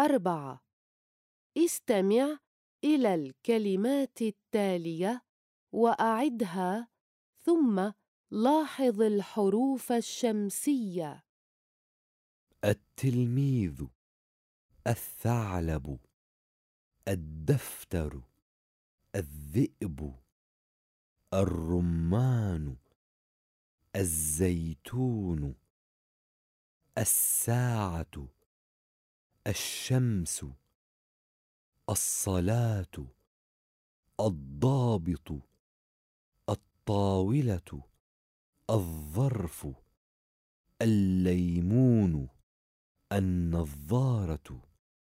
أربعة. استمع إلى الكلمات التالية وأعدها ثم لاحظ الحروف الشمسية. التلميذ الثعلب الدفتر الذئب الرمان الزيتون الساعة. الشمس الصلاة الضابط الطاولة الظرف الليمون النظارة.